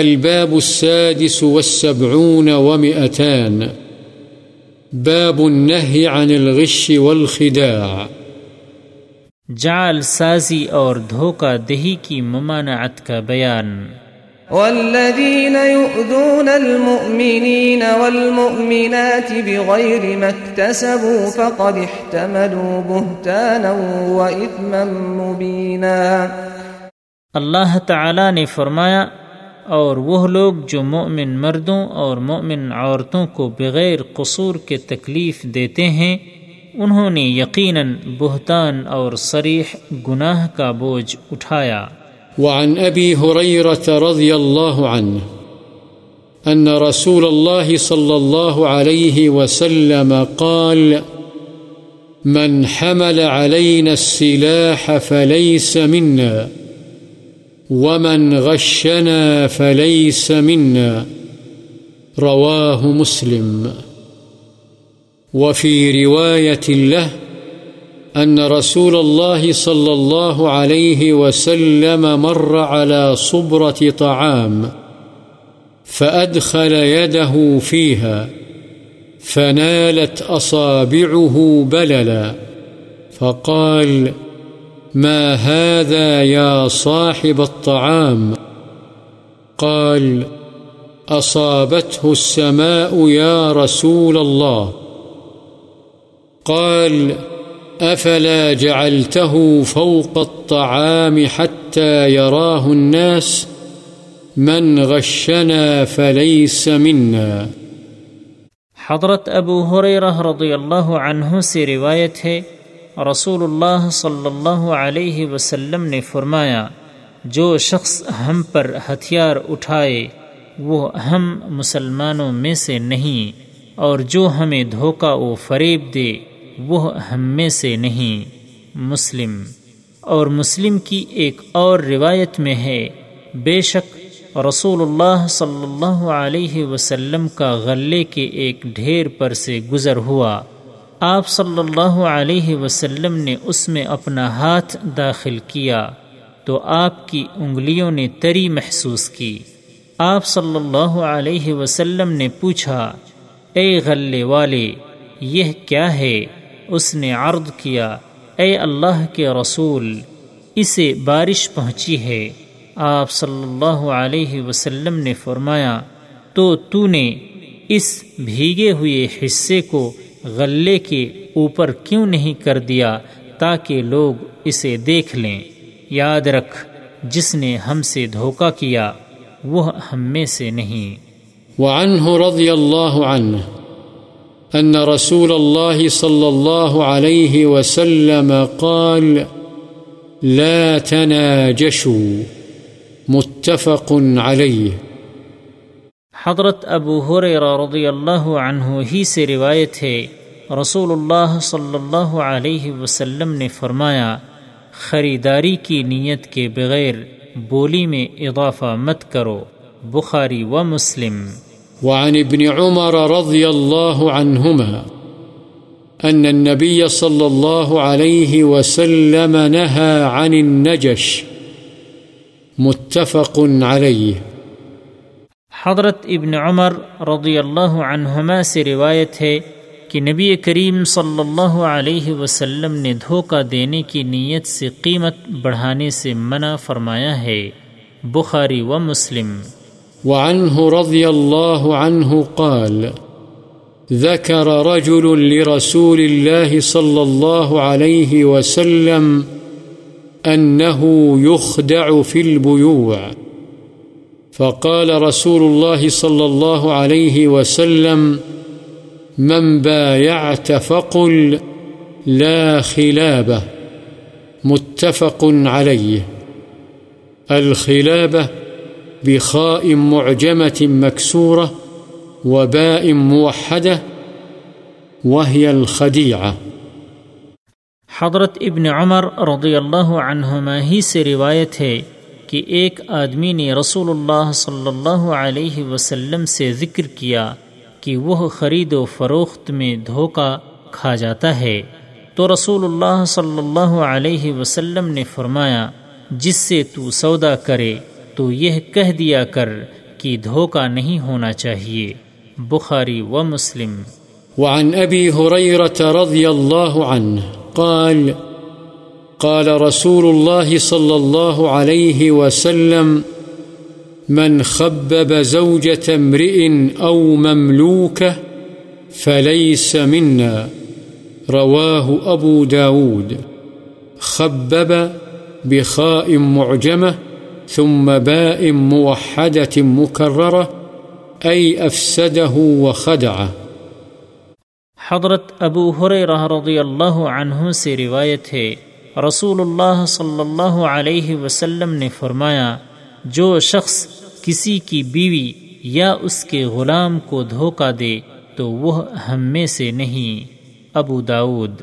الباب السادس والسبعون ومئتان. باب النهي عن الغش والخداع. جعل سازی اور دھوکہ دہی کی ممانعت کا بیان۔ والذين يؤذون المؤمنين والمؤمنات بغير ما اكتسبوا فقد احتملوا بهتانا وإثما مبينا اللہ تعالی نے فرمایا اور وہ لوگ جو مؤمن مردوں اور مؤمن عورتوں کو بغیر قصور کے تکلیف دیتے ہیں، انہوں نے یقیناً بہتان اور صریح گناہ کا بوجھ اٹھایا۔ وعن أبي هريرة رضي الله عنه أن رسول الله صلى الله عليه وسلم قال، من حمل علينا السلاح فليس منا. ومن غشنا فليس منا رواه مسلم وفي رواية له أن رسول الله صلى الله عليه وسلم مر على صبرة طعام فأدخل يده فيها فنالت أصابعه بللا فقال فقال ما هذا يا صاحب الطعام؟ قال، أصابته السماء يا رسول الله. قال، أفلا جعلته فوق الطعام حتى يراه الناس؟ من غشنا فليس منا. حضرت ابو حریرہ رضی اللہ عنہ سے روایت ہے رسول اللہ صلی اللہ علیہ وسلم نے فرمایا، جو شخص ہم پر ہتھیار اٹھائے، وہ ہم مسلمانوں میں سے نہیں، اور جو ہمیں دھوکہ و فریب دے، وہ ہم میں سے نہیں۔ مسلم۔ اور مسلم کی ایک اور روایت میں ہے، بے شک رسول اللہ صلی اللہ علیہ وسلم کا غلے کے ایک ڈھیر پر سے گزر ہوا۔ آپ صلی اللہ علیہ وسلم نے اس میں اپنا ہاتھ داخل کیا تو آپ کی انگلیوں نے تری محسوس کی۔ آپ صلی اللہ علیہ وسلم نے پوچھا، اے غلے والے، یہ کیا ہے؟ اس نے عرض کیا، اے اللہ کے رسول، اسے بارش پہنچی ہے۔ آپ صلی اللہ علیہ وسلم نے فرمایا، تو تو نے اس بھیگے ہوئے حصے کو غلے کے اوپر کیوں نہیں کر دیا تاکہ لوگ اسے دیکھ لیں؟ یاد رکھ، جس نے ہم سے دھوکہ کیا، وہ ہم میں سے نہیں۔ وعنه رضی اللہ عنہ أن رسول الله صلى الله عليه وسلم قال، لا تناجشوا، متفق عليه حضرت ابو حریرہ رضی اللہ عنہ ہی سے روایت ہے۔ رسول اللہ صلی اللہ علیہ وسلم نے فرمایا، خریداری کی نیت کے بغیر بولی میں اضافہ مت کرو۔ بخاری و مسلم۔ وعن ابن عمر رضي الله عنهما أن النبي صلى الله عليه وسلم نهى عن النجش۔ متفق عليه حضرت ابن عمر رضی اللہ عنہما سے روایت ہے کہ نبی کریم صلی اللہ علیہ وسلم نے دھوکہ دینے کی نیت سے قیمت بڑھانے سے منع فرمایا ہے۔ بخاری و مسلم۔ وعنه رضي الله عنه قال ذكر رجل لرسول الله صلى الله عليه وسلم أنه يخدع في البيوع فقال رسول الله صلى الله عليه وسلم، من بايعت فقل لا خلابة متفق عليه. الخلابة بخاء معجمة مكسورة وباء موحدة، وهي الخديعة. حضرت ابن عمر رضی اللہ عنہما ہی سے روایت ہے کہ ایک آدمی نے رسول اللہ صلی اللہ علیہ وسلم سے ذکر کیا کہ وہ خرید و فروخت میں دھوکہ کھا جاتا ہے۔ تو رسول اللہ صلی اللہ علیہ وسلم نے فرمایا، جس سے تو سودا کرے، تو یہ کہہ دیا کر کی دھوکہ نہیں ہونا چاہیے۔ بخاری و مسلم۔ وعن أبي هريرة رضي الله عنه قال قال رسول الله صلى الله عليه وسلم، من خبب زوجة امرئ أو مملوكة فليس منا. رواه أبو داود. خبب بخاء معجمة ثم باء موحدة مكررة، أي أفسده وخدعه. حضرت ابو حریرہ رضی اللہ عنہ سے روایت ہے رسول اللہ صلی اللہ علیہ وسلم نے فرمایا، جو شخص کسی کی بیوی یا اس کے غلام کو دھوکہ دے، تو وہ ہم میں سے نہیں۔ ابو داود